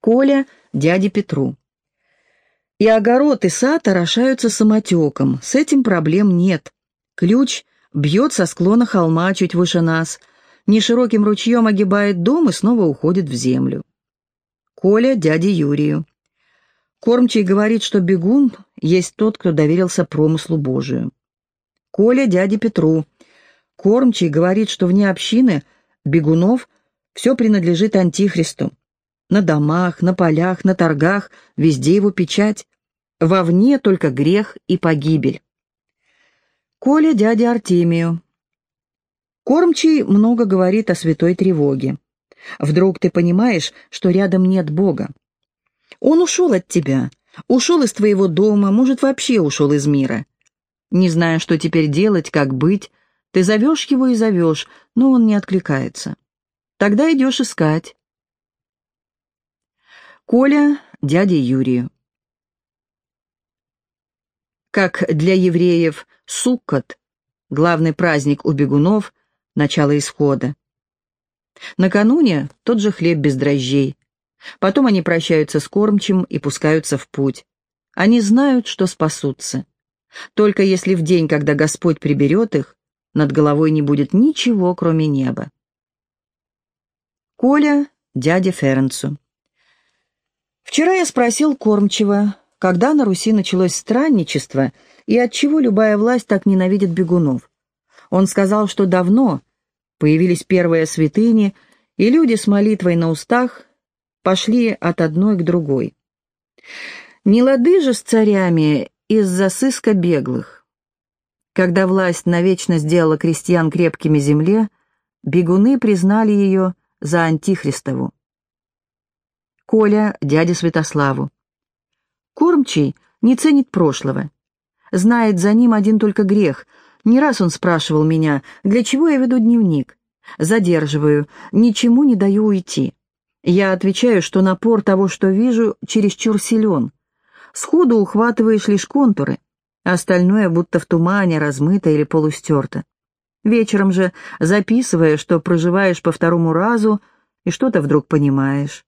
Коля дяде Петру. И огород, и сад орошаются самотеком. С этим проблем нет. Ключ бьет со склона холма чуть выше нас, нешироким ручьем огибает дом и снова уходит в землю. Коля дяде Юрию. Кормчий говорит, что бегун есть тот, кто доверился промыслу Божию. Коля дяде Петру. Кормчий говорит, что вне общины бегунов все принадлежит Антихристу. На домах, на полях, на торгах, везде его печать. Вовне только грех и погибель. Коля дяде Артемию. Кормчий много говорит о святой тревоге. Вдруг ты понимаешь, что рядом нет Бога. Он ушел от тебя, ушел из твоего дома, может, вообще ушел из мира. Не зная, что теперь делать, как быть, ты зовешь его и зовешь, но он не откликается. Тогда идешь искать. Коля дяде Юрию. Как для евреев Суккот, главный праздник у бегунов, начало исхода. Накануне тот же хлеб без дрожжей. Потом они прощаются с кормчим и пускаются в путь. Они знают, что спасутся. Только если в день, когда Господь приберет их, над головой не будет ничего, кроме неба. Коля дяде Ференцу. Вчера я спросил кормчего, когда на Руси началось странничество и отчего любая власть так ненавидит бегунов. Он сказал, что давно появились первые святыни, и люди с молитвой на устах пошли от одной к другой. Не лады же с царями из-за сыска беглых. Когда власть навечно сделала крестьян крепкими земле, бегуны признали ее за антихристову. Коля, дядя Святославу. Кормчий не ценит прошлого. Знает за ним один только грех. Не раз он спрашивал меня, для чего я веду дневник. Задерживаю, ничему не даю уйти. Я отвечаю, что напор того, что вижу, чересчур силен. Сходу ухватываешь лишь контуры, остальное будто в тумане, размыто или полустерто. Вечером же, записывая, что проживаешь по второму разу, и что-то вдруг понимаешь.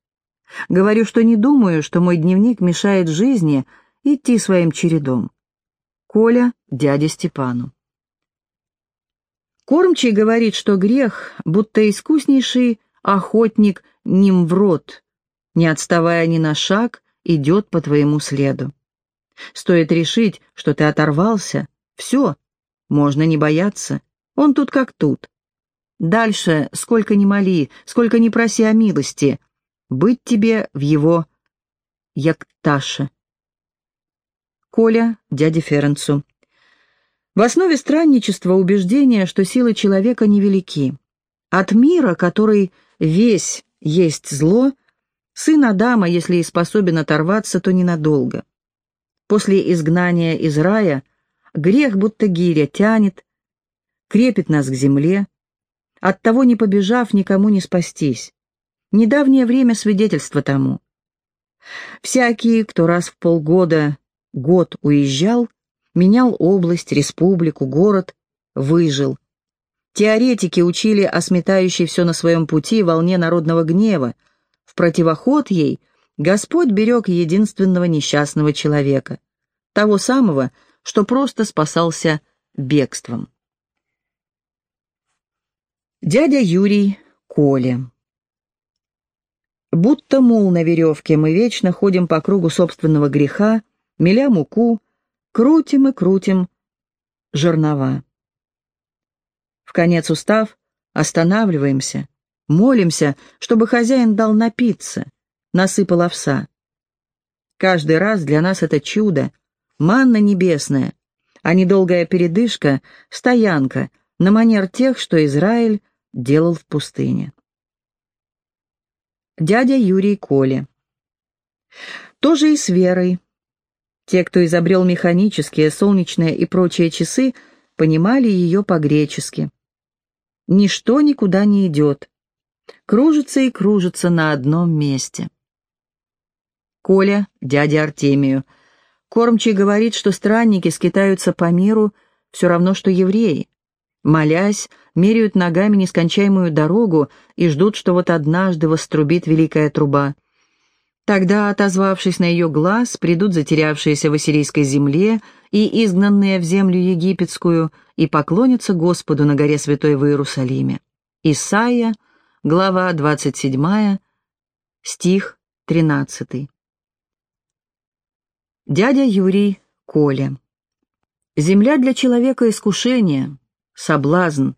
Говорю, что не думаю, что мой дневник мешает жизни идти своим чередом. Коля дяде Степану. Кормчий говорит, что грех, будто искуснейший охотник Нимврод, не отставая ни на шаг, идет по твоему следу. Стоит решить, что ты оторвался, все, можно не бояться, он тут как тут. Дальше, сколько ни моли, сколько ни проси о милости, быть тебе в его якташе. Коля, дяде Ференцу. В основе странничества убеждение, что силы человека невелики. От мира, который весь есть зло, сын Адама, если и способен оторваться, то ненадолго. После изгнания из рая грех, будто гиря, тянет, крепит нас к земле, оттого не побежав, никому не спастись. Недавнее время свидетельство тому. Всякий, кто раз в полгода, год уезжал, менял область, республику, город, выжил. Теоретики учили о сметающей все на своем пути волне народного гнева. В противоход ей Господь берег единственного несчастного человека, того самого, что просто спасался бегством. Дядя Юрий Коля Будто мул на веревке, мы вечно ходим по кругу собственного греха, меля муку, крутим и крутим жернова. В конец устав, останавливаемся, молимся, чтобы хозяин дал напиться, насыпал овса. Каждый раз для нас это чудо, манна небесная, а недолгая передышка — стоянка на манер тех, что Израиль делал в пустыне дядя Юрий Коли. Тоже и с Верой. Те, кто изобрел механические, солнечные и прочие часы, понимали ее по-гречески. Ничто никуда не идет. Кружится и кружится на одном месте. Коля, дядя Артемию. Кормчий говорит, что странники скитаются по миру все равно, что евреи. Молясь, меряют ногами нескончаемую дорогу и ждут, что вот однажды вострубит великая труба. Тогда, отозвавшись на ее глаз, придут затерявшиеся в ассирийской земле и изгнанные в землю египетскую, и поклонятся Господу на горе Святой в Иерусалиме. Исайя, глава 27, стих 13. Дядя Юрий Коля. Земля для человека искушение, соблазн.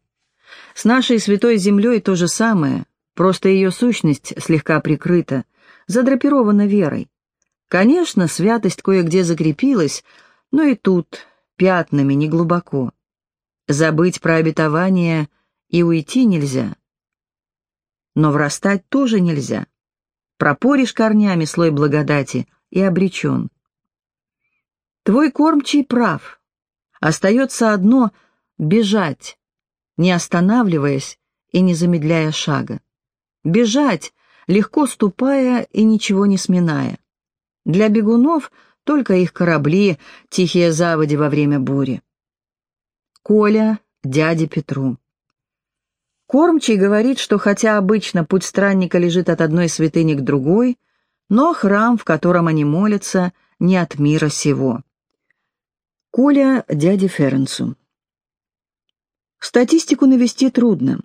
С нашей святой землей то же самое, просто ее сущность слегка прикрыта, задрапирована верой. Конечно, святость кое-где закрепилась, но и тут пятнами неглубоко. Забыть про обетование и уйти нельзя. Но врастать тоже нельзя. Пропоришь корнями слой благодати и обречен. Твой кормчий прав. Остается одно — бежать, не останавливаясь и не замедляя шага. Бежать, легко ступая и ничего не сминая. Для бегунов только их корабли, тихие заводи во время бури. Коля, дяде Петру. Кормчий говорит, что хотя обычно путь странника лежит от одной святыни к другой, но храм, в котором они молятся, не от мира сего. Коля дяде Ференсу. Статистику навести трудно.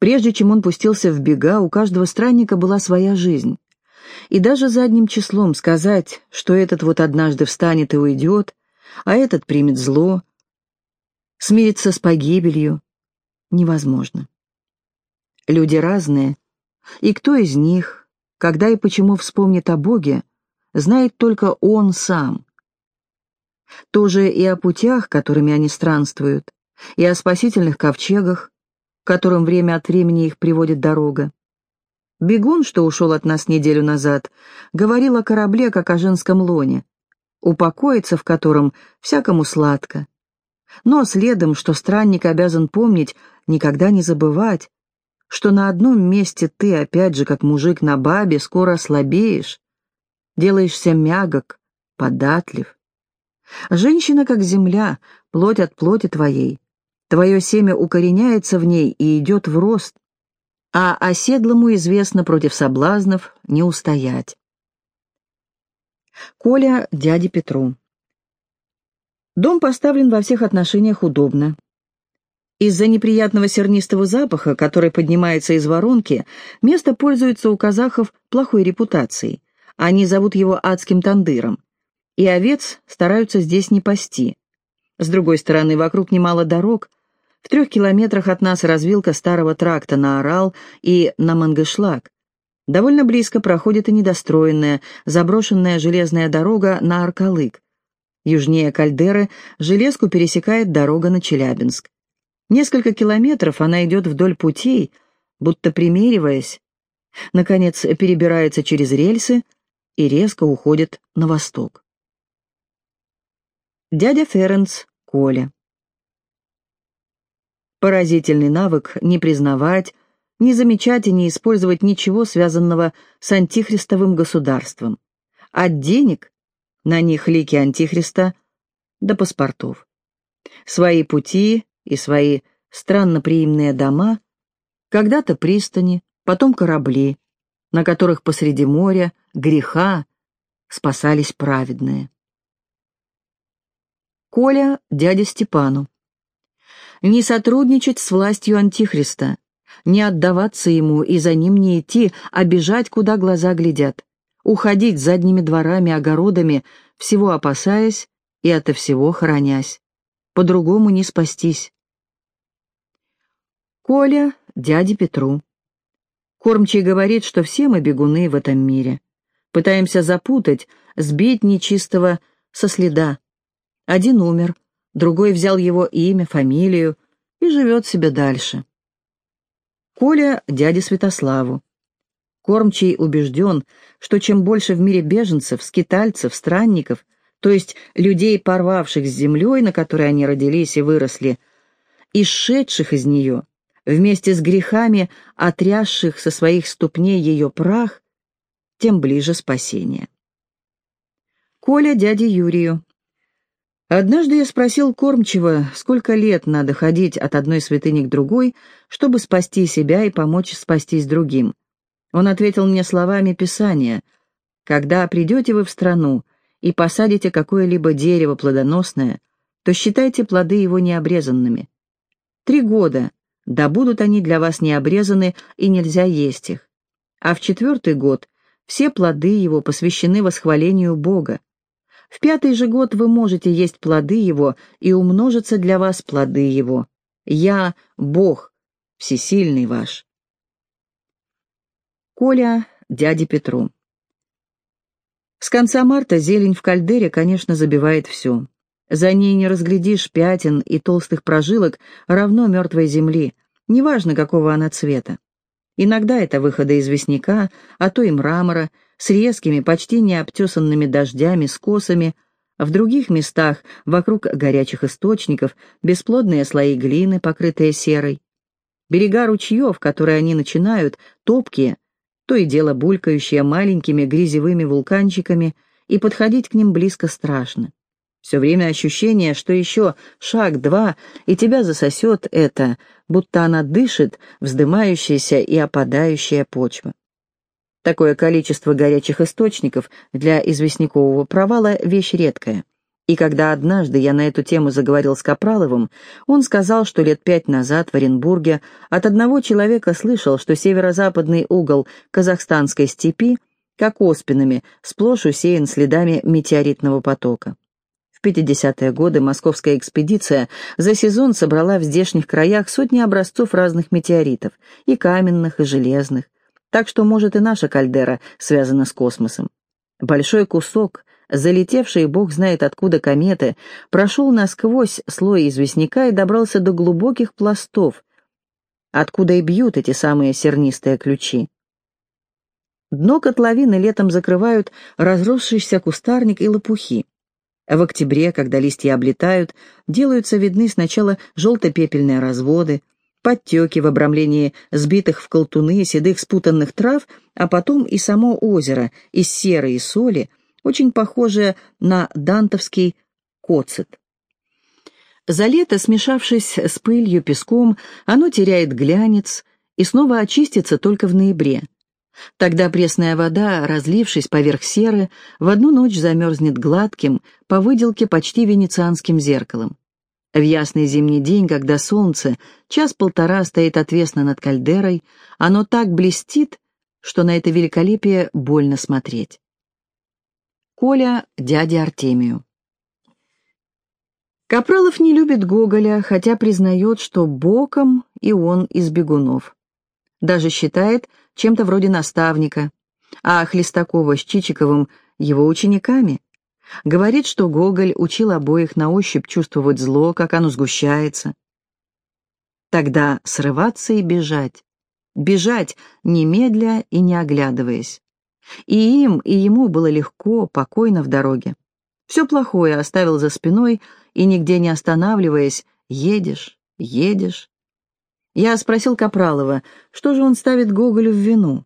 Прежде чем он пустился в бега, у каждого странника была своя жизнь. И даже задним числом сказать, что этот вот однажды встанет и уйдет, а этот примет зло, смириться с погибелью, невозможно. Люди разные, и кто из них, когда и почему вспомнит о Боге, знает только он сам. Тоже и о путях, которыми они странствуют, и о спасительных ковчегах, которым время от времени их приводит дорога. Бегун, что ушел от нас неделю назад, говорил о корабле, как о женском лоне, упокоиться в котором всякому сладко. Но следом, что странник обязан помнить, никогда не забывать, что на одном месте ты, опять же, как мужик на бабе, скоро слабеешь, делаешься мягок, податлив. Женщина, как земля, плоть от плоти твоей, Твое семя укореняется в ней и идет в рост, а оседлому известно против соблазнов не устоять. Коля дяде Петру. Дом поставлен во всех отношениях удобно. Из-за неприятного сернистого запаха, который поднимается из воронки, место пользуется у казахов плохой репутацией. Они зовут его адским тандыром. И овец стараются здесь не пасти. С другой стороны, вокруг немало дорог, в трех километрах от нас развилка старого тракта на Орал и на Мангышлак. Довольно близко проходит и недостроенная, заброшенная железная дорога на Аркалык. Южнее Кальдеры железку пересекает дорога на Челябинск. Несколько километров она идет вдоль путей, будто примериваясь. Наконец перебирается через рельсы и резко уходит на восток. Дядя Ференц, Коля. Поразительный навык не признавать, не замечать и не использовать ничего, связанного с антихристовым государством. От денег, на них лики антихриста, до паспортов. Свои пути и свои странноприимные дома, когда-то пристани, потом корабли, на которых посреди моря, греха, спасались праведные. Коля дядя Степану не сотрудничать с властью Антихриста, не отдаваться ему и за ним не идти, а бежать, куда глаза глядят, уходить задними дворами, огородами, всего опасаясь и ото всего хоронясь. По-другому не спастись. Коля, дяде Петру. Кормчий говорит, что все мы бегуны в этом мире. Пытаемся запутать, сбить нечистого со следа. Один умер, другой взял его имя, фамилию и живет себе дальше. Коля — дяде Святославу. Кормчий убежден, что чем больше в мире беженцев, скитальцев, странников, то есть людей, порвавших с землей, на которой они родились и выросли, и сшедших из нее, вместе с грехами, отрясших со своих ступней ее прах, тем ближе спасение. Коля дяде Юрию. Однажды я спросил кормчего, сколько лет надо ходить от одной святыни к другой, чтобы спасти себя и помочь спастись другим. Он ответил мне словами Писания Когда придете вы в страну и посадите какое-либо дерево плодоносное, то считайте плоды его необрезанными. Три года, да будут они для вас необрезаны, и нельзя есть их. А в четвертый год все плоды его посвящены восхвалению Бога. В пятый же год вы можете есть плоды его, и умножатся для вас плоды его. Я — Бог, всесильный ваш. Коля дяде Петру. С конца марта зелень в кальдере, конечно, забивает все. За ней не разглядишь пятен и толстых прожилок, равно мертвой земли, неважно, какого она цвета. Иногда это выходы известняка, а то и мрамора, с резкими, почти необтесанными дождями, скосами, в других местах, вокруг горячих источников, бесплодные слои глины, покрытые серой. Берега ручьев, которые они начинают, топкие, то и дело булькающие маленькими грязевыми вулканчиками, и подходить к ним близко страшно. Все время ощущение, что еще шаг-два, и тебя засосет это, будто она дышит, вздымающаяся и опадающая почва. Такое количество горячих источников для известнякового провала — вещь редкая. И когда однажды я на эту тему заговорил с Капраловым, он сказал, что лет пять назад в Оренбурге от одного человека слышал, что северо-западный угол казахстанской степи, как оспинами, сплошь усеян следами метеоритного потока. В 50-е годы московская экспедиция за сезон собрала в здешних краях сотни образцов разных метеоритов, и каменных, и железных. Так что, может, и наша кальдера связана с космосом. Большой кусок, залетевший бог знает откуда кометы, прошел насквозь слой известняка и добрался до глубоких пластов, откуда и бьют эти самые сернистые ключи. Дно котловины летом закрывают разросшийся кустарник и лопухи. В октябре, когда листья облетают, делаются видны сначала желто-пепельные разводы, подтеки в обрамлении сбитых в колтуны седых спутанных трав, а потом и само озеро из серы и соли, очень похожее на дантовский коцет. За лето, смешавшись с пылью, песком, оно теряет глянец и снова очистится только в ноябре. Тогда пресная вода, разлившись поверх серы, в одну ночь замерзнет гладким, по выделке почти венецианским зеркалом. В ясный зимний день, когда солнце час-полтора стоит отвесно над кальдерой, оно так блестит, что на это великолепие больно смотреть. Коля дяде Артемию Капралов не любит Гоголя, хотя признает, что боком и он из бегунов. Даже считает, чем-то вроде наставника, а Хлестакова с Чичиковым его учениками. Говорит, что Гоголь учил обоих на ощупь чувствовать зло, как оно сгущается. Тогда срываться и бежать. Бежать, немедля и не оглядываясь. И им, и ему было легко, покойно в дороге. Все плохое оставил за спиной, и нигде не останавливаясь, едешь, едешь, я спросил Капралова, что же он ставит Гоголю в вину.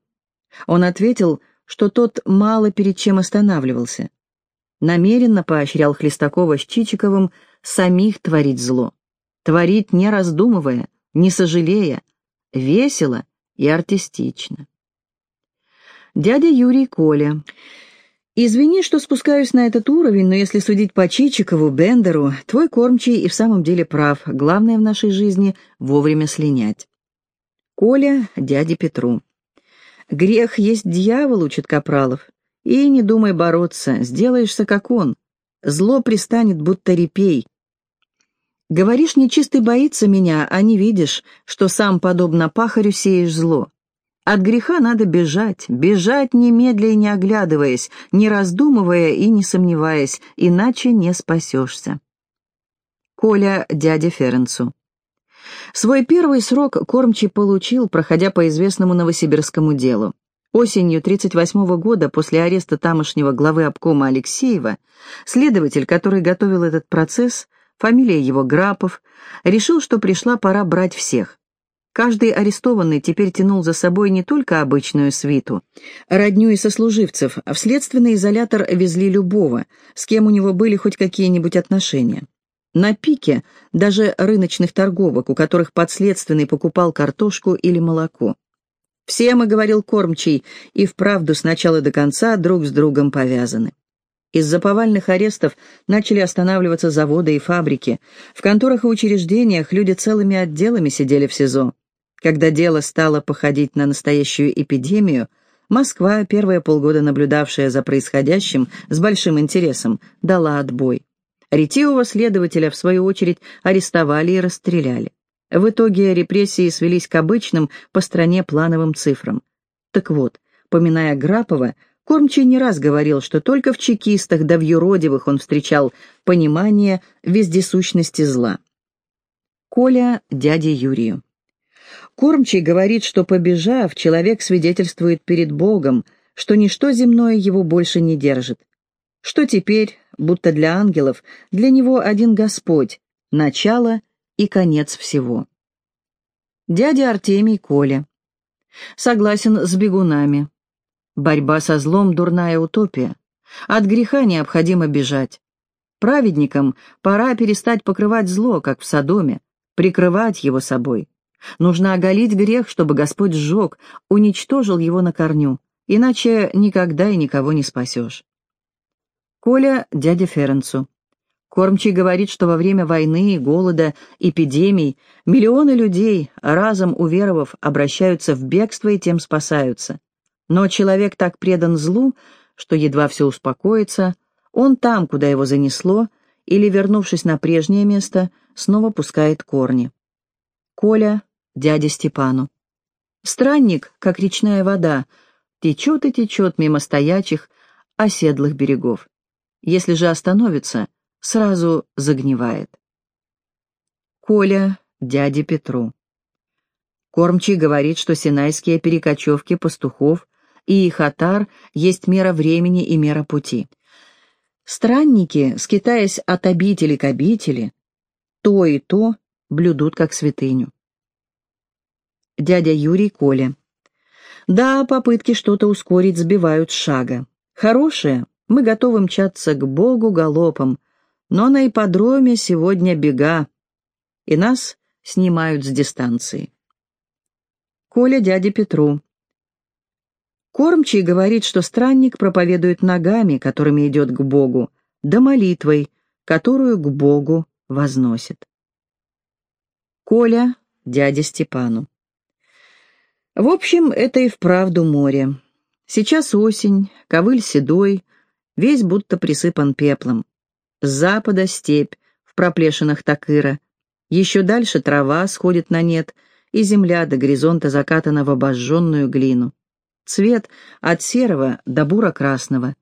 Он ответил, что тот мало перед чем останавливался. Намеренно поощрял Хлестакова с Чичиковым самих творить зло. Творить не раздумывая, не сожалея, весело и артистично. Дядя Юрий Коля Извини, что спускаюсь на этот уровень, но если судить по Чичикову, Бендеру, твой кормчий и в самом деле прав. Главное в нашей жизни — вовремя слинять. Коля дяде Петру. Грех есть дьявол, учит Капралов. И не думай бороться, сделаешься как он. Зло пристанет, будто репей. Говоришь, нечистый боится меня, а не видишь, что сам, подобно пахарю, сеешь зло. От греха надо бежать, бежать немедля и не оглядываясь, не раздумывая и не сомневаясь, иначе не спасешься. Коля дяде Ференцу. Свой первый срок кормчий получил, проходя по известному новосибирскому делу. Осенью 1938 года, после ареста тамошнего главы обкома Алексеева, следователь, который готовил этот процесс, фамилия его Грапов, решил, что пришла пора брать всех. Каждый арестованный теперь тянул за собой не только обычную свиту, родню и сослуживцев, а в следственный изолятор везли любого, с кем у него были хоть какие-нибудь отношения. На пике даже рыночных торговок, у которых подследственный покупал картошку или молоко. Все мы, — говорил кормчий, — и вправду с начала до конца друг с другом повязаны. Из-за повальных арестов начали останавливаться заводы и фабрики. В конторах и учреждениях люди целыми отделами сидели в СИЗО. Когда дело стало походить на настоящую эпидемию, Москва, первые полгода наблюдавшая за происходящим с большим интересом, дала отбой. Ретивого следователя, в свою очередь, арестовали и расстреляли. В итоге репрессии свелись к обычным по стране плановым цифрам. Так вот, поминая Грапова, Кормчий не раз говорил, что только в чекистах да в юродивых он встречал понимание вездесущности зла. Коля дяде Юрию. Кормчий говорит, что, побежав, человек свидетельствует перед Богом, что ничто земное его больше не держит. Что теперь, будто для ангелов, для него один Господь, начало и конец всего. Дядя Артемий Коля. Согласен с бегунами. Борьба со злом — дурная утопия. От греха необходимо бежать. Праведникам пора перестать покрывать зло, как в Содоме, прикрывать его собой. Нужно оголить грех, чтобы Господь сжег, уничтожил его на корню, иначе никогда и никого не спасешь. Коля дяде Ференцу. Кормчий говорит, что во время войны, голода, эпидемий миллионы людей, разом уверовав, обращаются в бегство и тем спасаются. Но человек так предан злу, что едва все успокоится, он там, куда его занесло, или, вернувшись на прежнее место, снова пускает корни. Коля, дядя Степану. Странник, как речная вода, течет и течет мимо стоячих, оседлых берегов. Если же остановится, сразу загнивает. Коля, дяде Петру. Кормчий говорит, что синайские перекочевки пастухов и их отар есть мера времени и мера пути. Странники, скитаясь от обители к обители, то и то блюдут как святыню. Дядя Юрий Коля. Да, попытки что-то ускорить сбивают шага. Хорошие, мы готовы мчаться к Богу галопом, но на ипподроме сегодня бега, и нас снимают с дистанции. Коля дяде Петру. Кормчий говорит, что странник проповедует ногами, которыми идет к Богу, да молитвой, которую к Богу возносит. Коля дяде Степану. В общем, это и вправду море. Сейчас осень, ковыль седой, весь будто присыпан пеплом. С запада степь в проплешинах Такыра. Еще дальше трава сходит на нет, и земля до горизонта закатана в обожженную глину. Цвет от серого до буро-красного.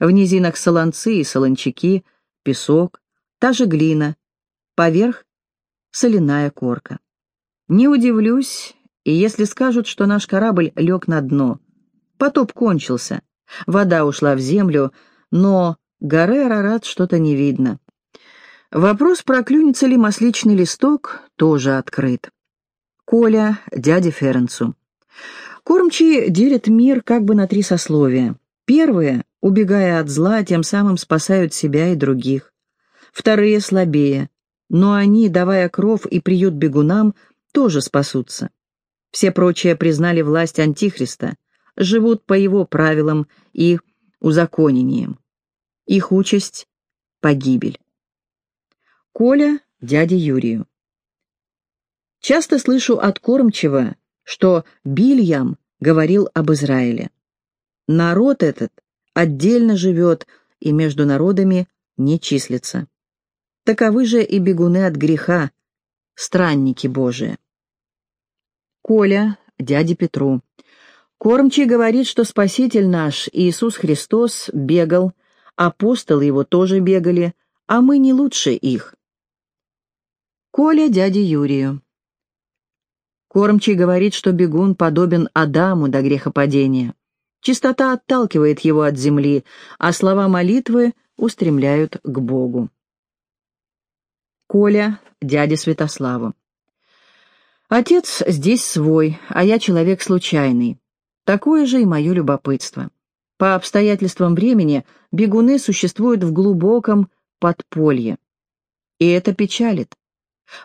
В низинах солонцы и солончаки, песок, та же глина. Поверх — соляная корка. Не удивлюсь, и если скажут, что наш корабль лег на дно. Потоп кончился, вода ушла в землю, но горы Арарат что-то не видно. Вопрос, проклюнется ли масличный листок, тоже открыт. Коля, дяде Ференцу. Кормчие делят мир как бы на три сословия. Первые, убегая от зла, тем самым спасают себя и других. Вторые слабее, но они, давая кров и приют бегунам, тоже спасутся. Все прочие признали власть Антихриста, живут по его правилам и узаконениям. Их участь — погибель. Коля дяде Юрию. Часто слышу от кормчего, что Бильям говорил об Израиле. Народ этот отдельно живет и между народами не числится. Таковы же и бегуны от греха, странники Божии. Коля, дяде Петру. Кормчий говорит, что Спаситель наш, Иисус Христос, бегал, апостолы его тоже бегали, а мы не лучше их. Коля дяде Юрию. Кормчий говорит, что бегун подобен Адаму до грехопадения. Чистота отталкивает его от земли, а слова молитвы устремляют к Богу. Коля, дяде Святославу. Отец здесь свой, а я человек случайный. Такое же и мое любопытство. По обстоятельствам времени бегуны существуют в глубоком подполье. И это печалит.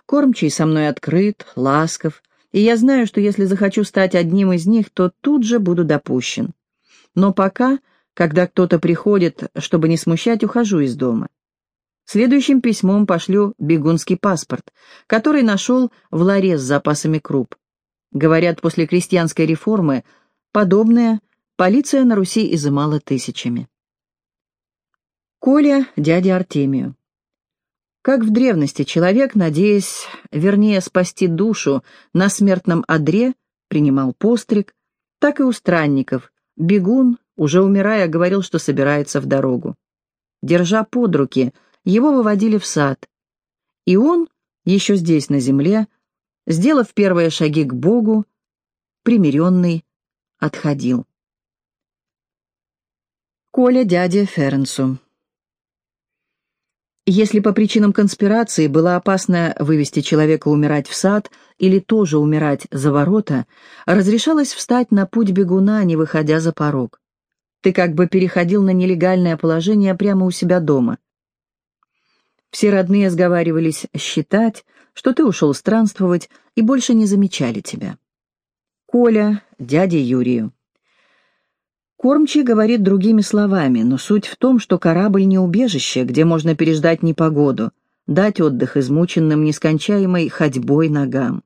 Кормчий со мной открыт, ласков, и я знаю, что если захочу стать одним из них, то тут же буду допущен. Но пока, когда кто-то приходит, чтобы не смущать, ухожу из дома. Следующим письмом пошлю бегунский паспорт, который нашел в ларе с запасами круп. Говорят, после крестьянской реформы подобное полиция на Руси изымала тысячами. Коля дяде Артемию. Как в древности человек, надеясь, вернее, спасти душу на смертном одре, принимал постриг, так и у странников. Бегун, уже умирая, говорил, что собирается в дорогу. Держа под руки, его выводили в сад. И он, еще здесь, на земле, сделав первые шаги к Богу, примиренный, отходил. Коля дяде Ференсу если по причинам конспирации было опасно вывести человека умирать в сад или тоже умирать за ворота, разрешалось встать на путь бегуна, не выходя за порог. Ты как бы переходил на нелегальное положение прямо у себя дома. Все родные сговаривались считать, что ты ушел странствовать и больше не замечали тебя. Коля, дядя Юрию. Кормчий говорит другими словами, но суть в том, что корабль не убежище, где можно переждать непогоду, дать отдых измученным нескончаемой ходьбой ногам.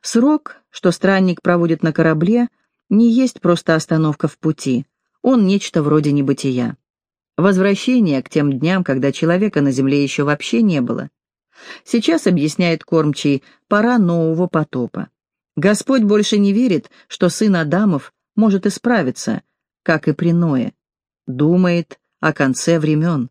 Срок, что странник проводит на корабле, не есть просто остановка в пути, он нечто вроде небытия. Возвращение к тем дням, когда человека на земле еще вообще не было. Сейчас, объясняет Кормчий, пора нового потопа. Господь больше не верит, что сын Адамов может исправиться, как и при Ное, думает о конце времен.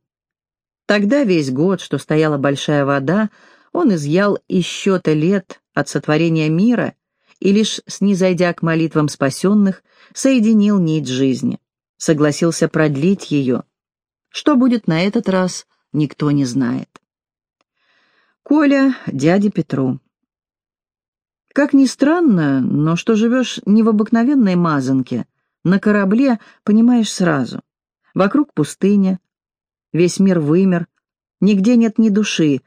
Тогда весь год, что стояла большая вода, он изъял из счета лет от сотворения мира и лишь снизойдя к молитвам спасенных, соединил нить жизни, согласился продлить ее. Что будет на этот раз, никто не знает. Коля дяде Петру. Как ни странно, но что живешь не в обыкновенной мазанке, на корабле понимаешь сразу. Вокруг пустыня, весь мир вымер, нигде нет ни души.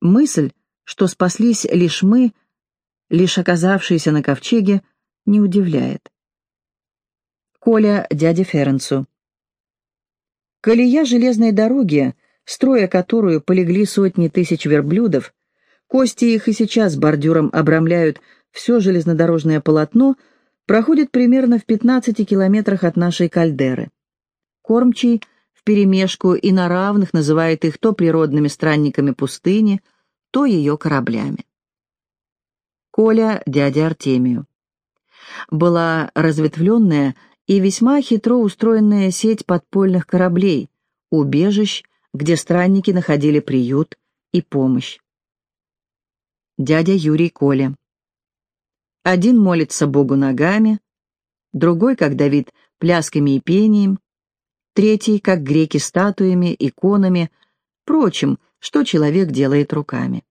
Мысль, что спаслись лишь мы, лишь оказавшиеся на ковчеге, не удивляет. Коля дяде Ференцу. Колея железной дороги, строя которую полегли сотни тысяч верблюдов, кости их и сейчас бордюром обрамляют все железнодорожное полотно — проходит примерно в 15 километрах от нашей кальдеры. Кормчий вперемешку и на равных называет их то природными странниками пустыни, то ее кораблями. Коля дядя Артемию. Была разветвленная и весьма хитро устроенная сеть подпольных кораблей, убежищ, где странники находили приют и помощь. Дядя Юрий Коля. Один молится Богу ногами, другой, как Давид, плясками и пением, третий, как греки, статуями, иконами, прочим, что человек делает руками.